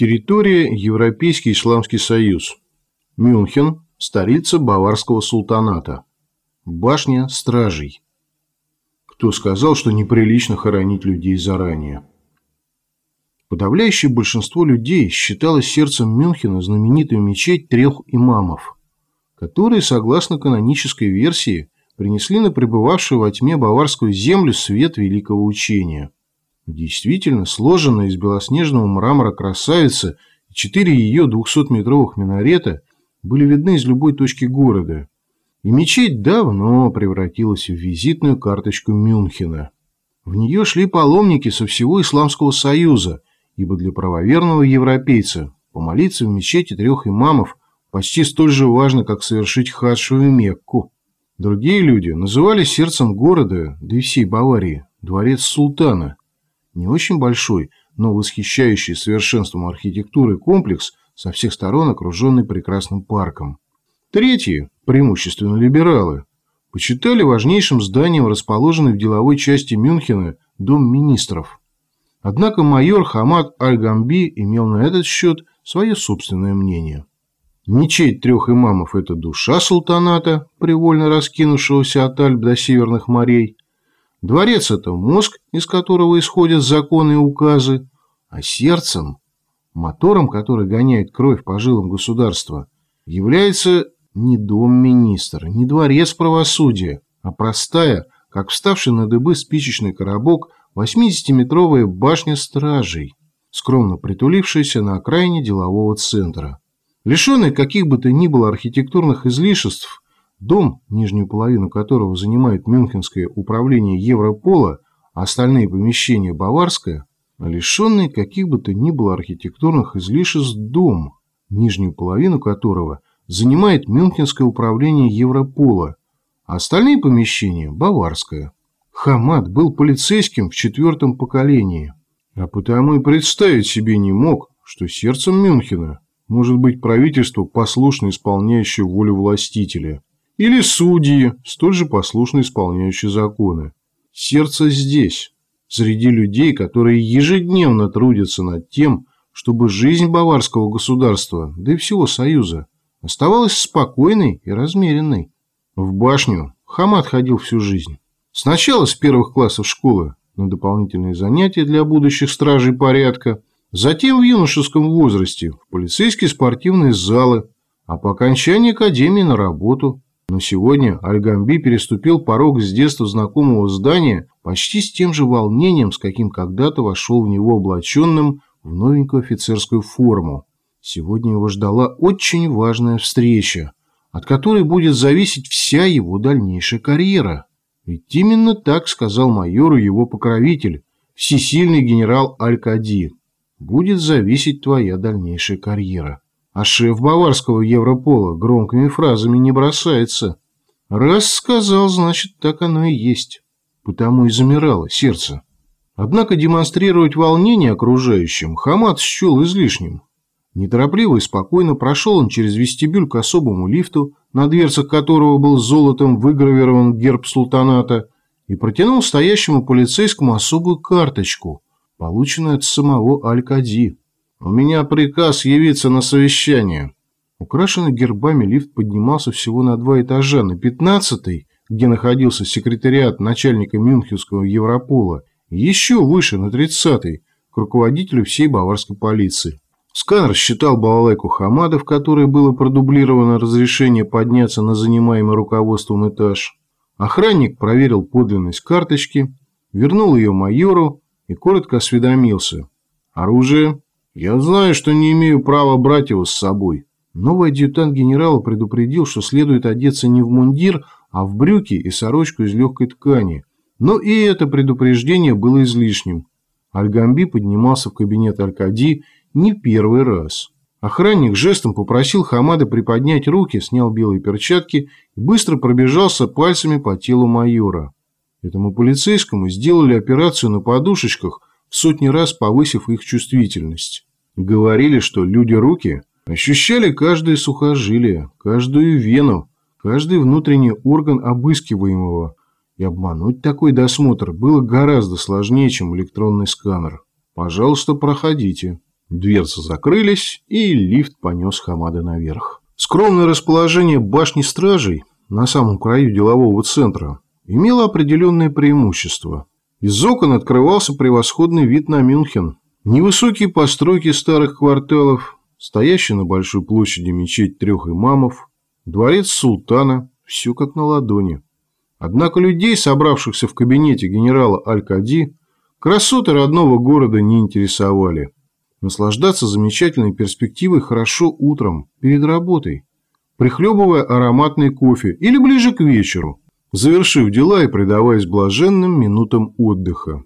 Территория Европейский Исламский Союз. Мюнхен, столица Баварского султаната. Башня стражей. Кто сказал, что неприлично хоронить людей заранее? Подавляющее большинство людей считало сердцем Мюнхена знаменитую мечеть трех имамов, которые, согласно канонической версии, принесли на пребывавшую во тьме баварскую землю свет великого учения – Действительно, сложенная из белоснежного мрамора красавица и четыре ее двухсотметровых минарета были видны из любой точки города. И мечеть давно превратилась в визитную карточку Мюнхена. В нее шли паломники со всего Исламского Союза, ибо для правоверного европейца помолиться в мечети трех имамов почти столь же важно, как совершить хадж в Мекку. Другие люди называли сердцем города, да и всей Баварии, дворец султана – не очень большой, но восхищающий совершенством архитектуры комплекс, со всех сторон окруженный прекрасным парком. Третьи, преимущественно либералы, почитали важнейшим зданием расположенный в деловой части Мюнхена Дом министров. Однако майор Хамад Аль-Гамби имел на этот счет свое собственное мнение. Мечеть трех имамов – это душа султаната, привольно раскинувшегося от Альп до Северных морей, Дворец – это мозг, из которого исходят законы и указы, а сердцем, мотором, который гоняет кровь по жилам государства, является не дом министра, не дворец правосудия, а простая, как вставший на дыбы спичечный коробок, 80-метровая башня стражей, скромно притулившаяся на окраине делового центра. Лишенный каких бы то ни было архитектурных излишеств, Дом, нижнюю половину которого занимает Мюнхенское управление Европола, а остальные помещения Баварское, лишенный каких бы то ни было архитектурных излишеств дом, нижнюю половину которого занимает Мюнхенское управление Европола, а остальные помещения – Баварское. Хамад был полицейским в четвертом поколении, а потому и представить себе не мог, что сердцем Мюнхена может быть правительство, послушно исполняющее волю властителя – или судьи, столь же послушно исполняющие законы. Сердце здесь, среди людей, которые ежедневно трудятся над тем, чтобы жизнь баварского государства, да и всего Союза, оставалась спокойной и размеренной. В башню Хамат ходил всю жизнь. Сначала с первых классов школы на дополнительные занятия для будущих стражей порядка, затем в юношеском возрасте в полицейские спортивные залы, а по окончании академии на работу – но сегодня Альгамби переступил порог с детства знакомого здания почти с тем же волнением, с каким когда-то вошел в него облаченным в новенькую офицерскую форму. Сегодня его ждала очень важная встреча, от которой будет зависеть вся его дальнейшая карьера. Ведь именно так сказал майору его покровитель, всесильный генерал Аль-Кади. Будет зависеть твоя дальнейшая карьера. А шеф баварского Европола громкими фразами не бросается. Раз сказал, значит, так оно и есть. Потому и замирало сердце. Однако демонстрировать волнение окружающим Хамад счел излишним. Неторопливо и спокойно прошел он через вестибюль к особому лифту, на дверцах которого был золотом выгравирован герб султаната, и протянул стоящему полицейскому особую карточку, полученную от самого Аль-Кади. «У меня приказ явиться на совещание». Украшенный гербами лифт поднимался всего на два этажа, на пятнадцатый, где находился секретариат начальника Мюнхенского Европола, еще выше, на тридцатый, к руководителю всей баварской полиции. Сканер считал балалайку Хамада, в которой было продублировано разрешение подняться на занимаемый руководством этаж. Охранник проверил подлинность карточки, вернул ее майору и коротко осведомился. «Оружие?» Я знаю, что не имею права брать его с собой. Новый адъютант генерала предупредил, что следует одеться не в мундир, а в брюки и сорочку из легкой ткани. Но и это предупреждение было излишним. Альгамби поднимался в кабинет Алькади не первый раз. Охранник жестом попросил Хамада приподнять руки, снял белые перчатки и быстро пробежался пальцами по телу майора. Этому полицейскому сделали операцию на подушечках – в сотни раз повысив их чувствительность. Говорили, что люди-руки ощущали каждое сухожилие, каждую вену, каждый внутренний орган обыскиваемого, и обмануть такой досмотр было гораздо сложнее, чем электронный сканер. «Пожалуйста, проходите». Дверцы закрылись, и лифт понес Хамада наверх. Скромное расположение башни стражей на самом краю делового центра имело определенное преимущество. Из окон открывался превосходный вид на Мюнхен. Невысокие постройки старых кварталов, стоящая на большой площади мечеть трех имамов, дворец султана, все как на ладони. Однако людей, собравшихся в кабинете генерала Аль-Кади, красоты родного города не интересовали. Наслаждаться замечательной перспективой хорошо утром, перед работой, прихлебывая ароматный кофе или ближе к вечеру, завершив дела и предаваясь блаженным минутам отдыха.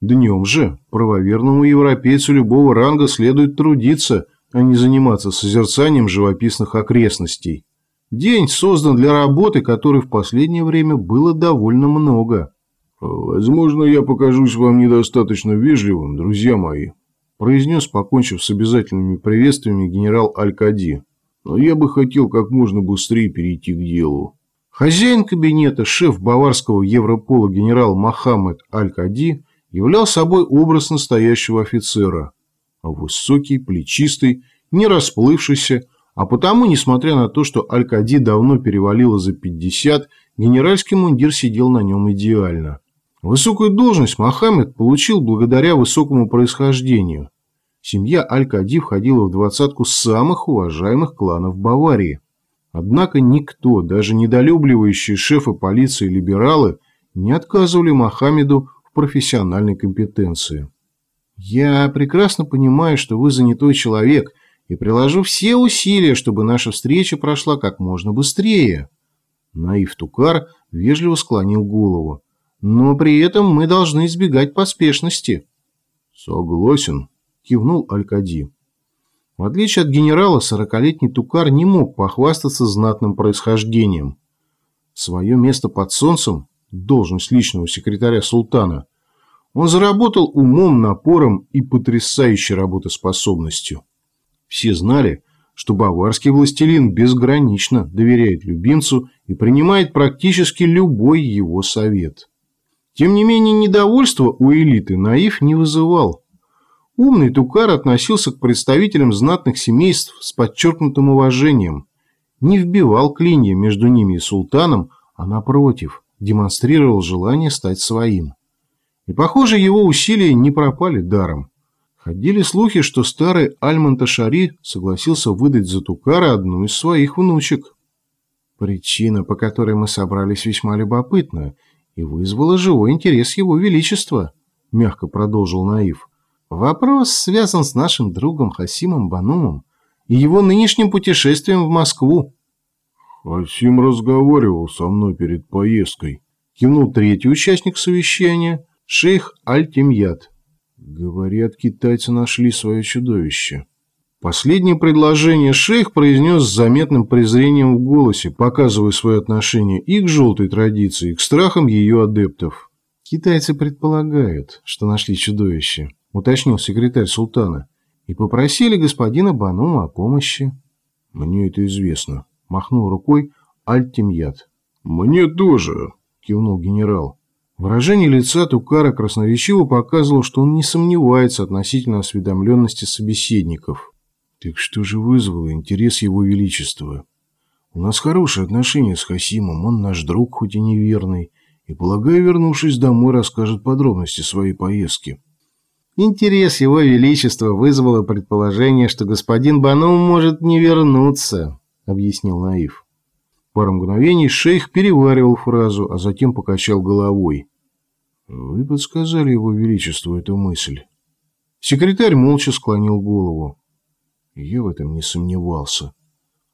Днем же правоверному европейцу любого ранга следует трудиться, а не заниматься созерцанием живописных окрестностей. День создан для работы, которой в последнее время было довольно много. «Возможно, я покажусь вам недостаточно вежливым, друзья мои», произнес, покончив с обязательными приветствиями генерал Аль-Кади. «Но я бы хотел как можно быстрее перейти к делу». Хозяин кабинета, шеф баварского Европола генерал Мохаммед Аль-Кади, являл собой образ настоящего офицера. Высокий, плечистый, не расплывшийся, а потому, несмотря на то, что Аль-Кади давно перевалило за 50, генеральский мундир сидел на нем идеально. Высокую должность Мохаммед получил благодаря высокому происхождению. Семья Аль-Кади входила в двадцатку самых уважаемых кланов Баварии. Однако никто, даже недолюбливающие шефы полиции либералы, не отказывали Мохаммеду в профессиональной компетенции. «Я прекрасно понимаю, что вы занятой человек, и приложу все усилия, чтобы наша встреча прошла как можно быстрее». Наив Тукар вежливо склонил голову. Но при этом мы должны избегать поспешности. Согласен, кивнул Алькади. В отличие от генерала, сорокалетний Тукар не мог похвастаться знатным происхождением. Свое место под солнцем, должность личного секретаря султана, он заработал умом, напором и потрясающей работоспособностью. Все знали, что баварский властелин безгранично доверяет любимцу и принимает практически любой его совет. Тем не менее, недовольство у элиты Наив не вызывал. Умный Тукар относился к представителям знатных семейств с подчеркнутым уважением, не вбивал клинья между ними и султаном, а напротив, демонстрировал желание стать своим. И, похоже, его усилия не пропали даром. Ходили слухи, что старый Аль-Манташари согласился выдать за Тукара одну из своих внучек. Причина, по которой мы собрались, весьма любопытна и вызвало живой интерес его величества», – мягко продолжил Наив. «Вопрос связан с нашим другом Хасимом Банумом и его нынешним путешествием в Москву». «Хасим разговаривал со мной перед поездкой», – кивнул третий участник совещания, шейх Аль-Тимьят. «Говорят, китайцы нашли свое чудовище». Последнее предложение шейх произнес с заметным презрением в голосе, показывая свое отношение и к желтой традиции, и к страхам ее адептов. «Китайцы предполагают, что нашли чудовище», – уточнил секретарь султана, – «и попросили господина Банума о помощи». «Мне это известно», – махнул рукой Аль-Тимьят. «Мне тоже», – кивнул генерал. Выражение лица Тукара красноречиво показывало, что он не сомневается относительно осведомленности собеседников. Так что же вызвало интерес его величества? У нас хорошие отношения с Хасимом, он наш друг, хоть и неверный, и, полагаю, вернувшись домой, расскажет подробности своей поездки. Интерес его величества вызвало предположение, что господин Банум может не вернуться, объяснил Наив. Пару мгновений шейх переваривал фразу, а затем покачал головой. Вы подсказали его величеству эту мысль. Секретарь молча склонил голову. Я в этом не сомневался.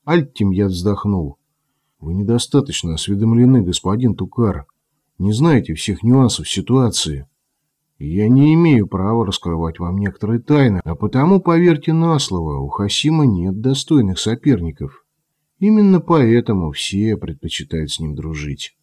Альтим я вздохнул. Вы недостаточно осведомлены, господин Тукар. Не знаете всех нюансов ситуации. Я не имею права раскрывать вам некоторые тайны, а потому, поверьте на слово, у Хасима нет достойных соперников. Именно поэтому все предпочитают с ним дружить.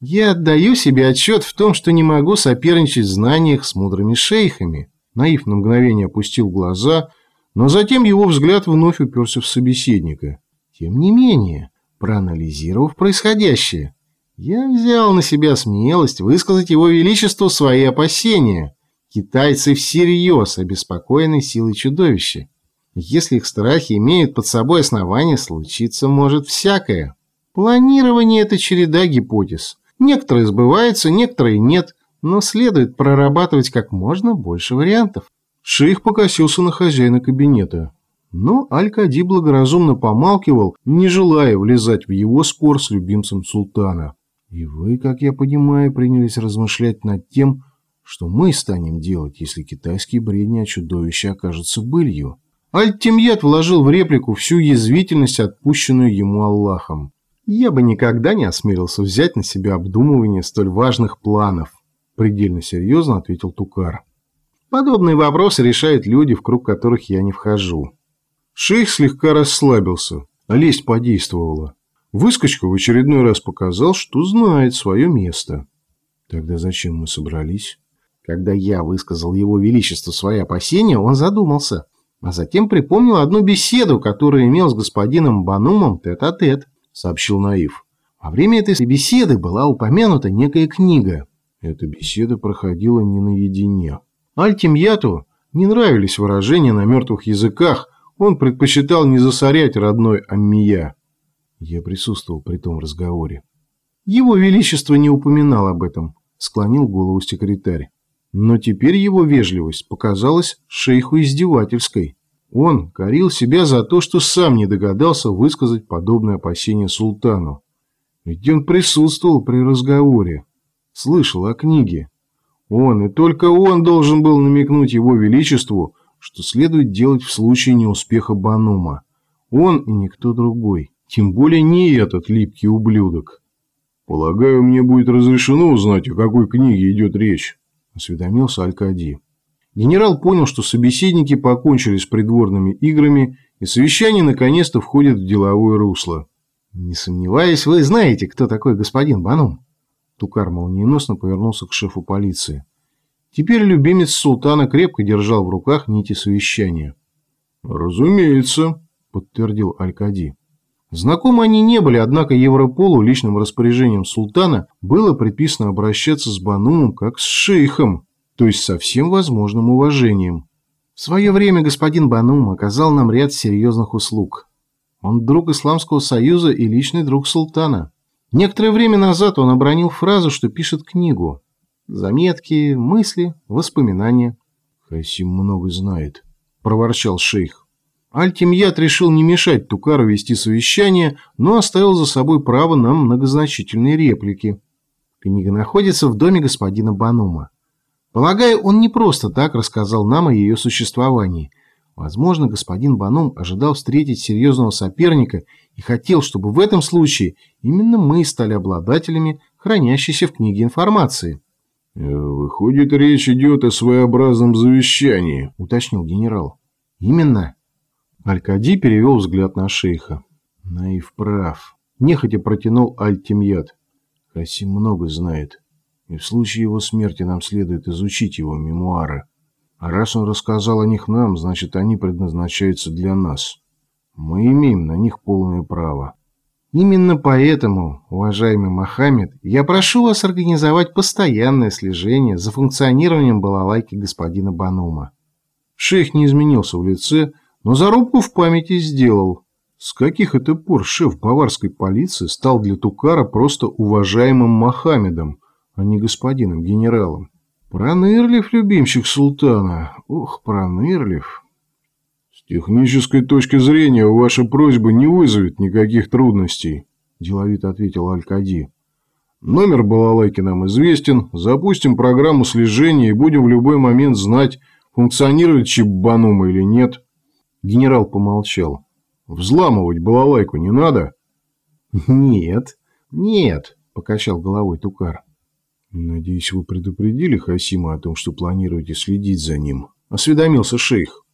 Я отдаю себе отчет в том, что не могу соперничать в знаниях с мудрыми шейхами. Наив на мгновение опустил глаза – но затем его взгляд вновь уперся в собеседника. Тем не менее, проанализировав происходящее, я взял на себя смелость высказать его величеству свои опасения. Китайцы всерьез обеспокоены силой чудовища. Если их страхи имеют под собой основания, случиться может всякое. Планирование – это череда гипотез. Некоторые сбываются, некоторые нет, но следует прорабатывать как можно больше вариантов. Шейх покосился на хозяина кабинета. Но Аль-Кади благоразумно помалкивал, не желая влезать в его спор с любимцем султана. И вы, как я понимаю, принялись размышлять над тем, что мы станем делать, если китайские бредни о чудовище окажутся былью. Аль-Тимьят вложил в реплику всю язвительность, отпущенную ему Аллахом. Я бы никогда не осмелился взять на себя обдумывание столь важных планов, предельно серьезно ответил Тукар. Подобные вопросы решают люди, в круг которых я не вхожу. Шейх слегка расслабился, а лесть подействовала. Выскочка в очередной раз показал, что знает свое место. Тогда зачем мы собрались? Когда я высказал его величеству свои опасения, он задумался, а затем припомнил одну беседу, которую имел с господином Банумом тет-а-тет, -тет, сообщил Наив. Во время этой беседы была упомянута некая книга. Эта беседа проходила не наедине. Альтимьяту не нравились выражения на мертвых языках, он предпочитал не засорять родной Аммия. Я присутствовал при том разговоре. Его Величество не упоминал об этом, склонил голову секретарь. Но теперь его вежливость показалась шейху издевательской. Он корил себя за то, что сам не догадался высказать подобное опасение султану. Ведь он присутствовал при разговоре, слышал о книге. Он и только он должен был намекнуть его величеству, что следует делать в случае неуспеха Банума. Он и никто другой. Тем более не этот липкий ублюдок. «Полагаю, мне будет разрешено узнать, о какой книге идет речь», – осведомился Алькади. Генерал понял, что собеседники покончили с придворными играми, и совещание наконец-то входит в деловое русло. «Не сомневаюсь, вы знаете, кто такой господин Банум?» Тукар молниеносно повернулся к шефу полиции. Теперь любимец султана крепко держал в руках нити совещания. «Разумеется», – подтвердил Алькади. Знакомы они не были, однако Европолу личным распоряжением султана было предписано обращаться с Банумом как с шейхом, то есть со всем возможным уважением. В свое время господин Банум оказал нам ряд серьезных услуг. Он друг Исламского Союза и личный друг султана. Некоторое время назад он обронил фразу, что пишет книгу. Заметки, мысли, воспоминания. «Хасим много знает», – проворчал шейх. Альтимьят решил не мешать Тукару вести совещание, но оставил за собой право на многозначительные реплики. Книга находится в доме господина Банума. Полагаю, он не просто так рассказал нам о ее существовании. Возможно, господин Банум ожидал встретить серьезного соперника и хотел, чтобы в этом случае именно мы стали обладателями хранящейся в книге информации. «Э, «Выходит, речь идет о своеобразном завещании», — уточнил генерал. «Именно. Аль-Кади перевел взгляд на шейха. Наив прав. Нехотя протянул Аль-Тимьят. Хасим много знает. И в случае его смерти нам следует изучить его мемуары. А раз он рассказал о них нам, значит, они предназначаются для нас. Мы имеем на них полное право. Именно поэтому, уважаемый Мохаммед, я прошу вас организовать постоянное слежение за функционированием балалайки господина Банума. Шейх не изменился в лице, но зарубку в памяти сделал. С каких это пор шеф баварской полиции стал для Тукара просто уважаемым Мохаммедом, а не господином генералом? Пронырлив любимчик султана. Ох, пронырлив. С технической точки зрения ваша просьба не вызовет никаких трудностей, деловито ответил Аль-Кади. Номер балалайки нам известен, запустим программу слежения и будем в любой момент знать, функционирует чип Банума или нет. Генерал помолчал. «Взламывать балалайку не надо?» «Нет, нет», – покачал головой Тукар. «Надеюсь, вы предупредили Хасима о том, что планируете следить за ним?» – осведомился шейх.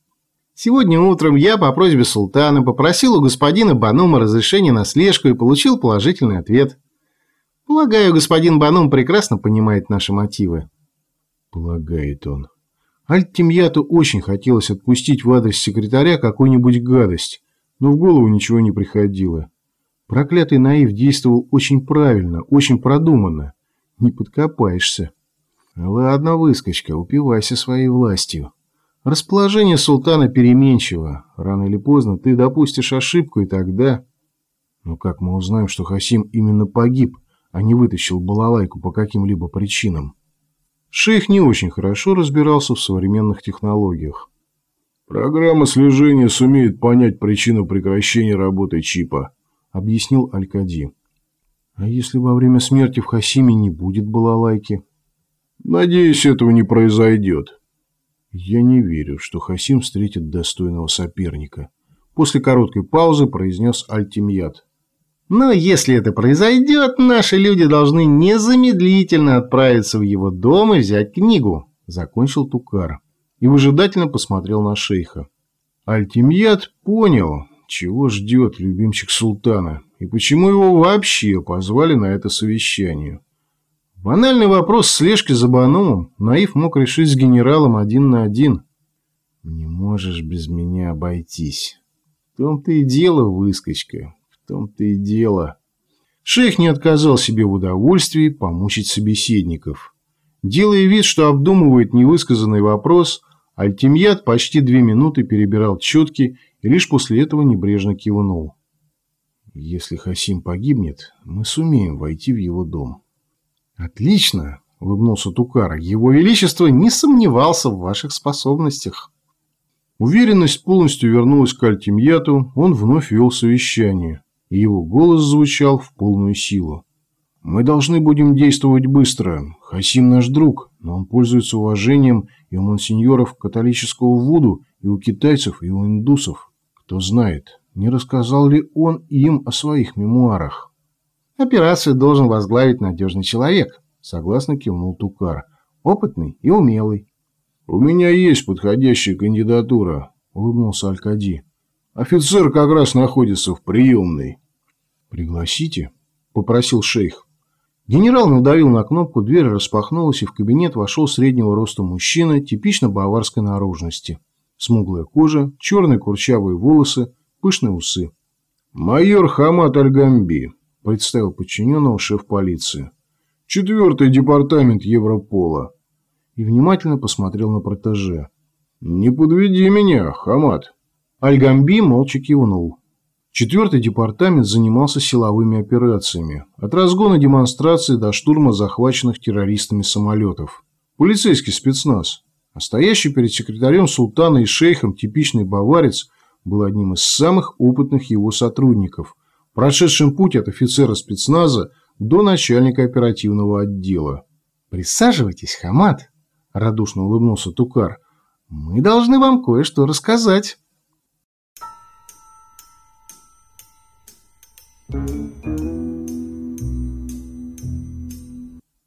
«Сегодня утром я по просьбе султана попросил у господина Банума разрешения на слежку и получил положительный ответ. Полагаю, господин Банум прекрасно понимает наши мотивы». «Полагает он», Альтимьяту очень хотелось отпустить в адрес секретаря какую-нибудь гадость, но в голову ничего не приходило. Проклятый наив действовал очень правильно, очень продуманно. Не подкопаешься. Ладно, выскочка, упивайся своей властью. Расположение султана переменчиво. Рано или поздно ты допустишь ошибку, и тогда... Но как мы узнаем, что Хасим именно погиб, а не вытащил балалайку по каким-либо причинам? Шейх не очень хорошо разбирался в современных технологиях. «Программа слежения сумеет понять причину прекращения работы чипа», — объяснил Алькади. «А если во время смерти в Хасиме не будет балалайки?» «Надеюсь, этого не произойдет». «Я не верю, что Хасим встретит достойного соперника», — после короткой паузы произнес Альтимьят. «Но если это произойдет, наши люди должны незамедлительно отправиться в его дом и взять книгу», — закончил Тукар и выжидательно посмотрел на шейха. Альтимьят понял, чего ждет любимчик султана и почему его вообще позвали на это совещание. Банальный вопрос слежки за Банумом Наив мог решить с генералом один на один. «Не можешь без меня обойтись. В том-то и дело, выскочка, том-то и дело». Шейх не отказал себе в удовольствии помучить собеседников. Делая вид, что обдумывает невысказанный вопрос, Альтимьят почти две минуты перебирал четки и лишь после этого небрежно кивнул. «Если Хасим погибнет, мы сумеем войти в его дом». «Отлично!» – улыбнулся Тукара. «Его Величество не сомневался в ваших способностях». Уверенность полностью вернулась к Альтимьяту, он вновь вел совещание, и его голос звучал в полную силу. Мы должны будем действовать быстро. Хасим наш друг, но он пользуется уважением и у монсеньоров католического Вуду, и у китайцев, и у индусов. Кто знает, не рассказал ли он им о своих мемуарах. Операцию должен возглавить надежный человек, согласно кивнул Тукар. Опытный и умелый. «У меня есть подходящая кандидатура», — улыбнулся Алькади. «Офицер как раз находится в приемной». «Пригласите», — попросил шейх. Генерал надавил на кнопку, дверь распахнулась, и в кабинет вошел среднего роста мужчина типично баварской наружности. Смуглая кожа, черные курчавые волосы, пышные усы. «Майор Хамат Альгамби», – представил подчиненного шеф полиции. «Четвертый департамент Европола». И внимательно посмотрел на протеже. «Не подведи меня, Хамат». Альгамби молча кивнул. Четвертый департамент занимался силовыми операциями, от разгона демонстрации до штурма захваченных террористами самолетов. Полицейский спецназ, а стоящий перед секретарем султана и шейхом типичный баварец был одним из самых опытных его сотрудников, прошедшим путь от офицера спецназа до начальника оперативного отдела. «Присаживайтесь, Хамат», – радушно улыбнулся Тукар. «Мы должны вам кое-что рассказать». Música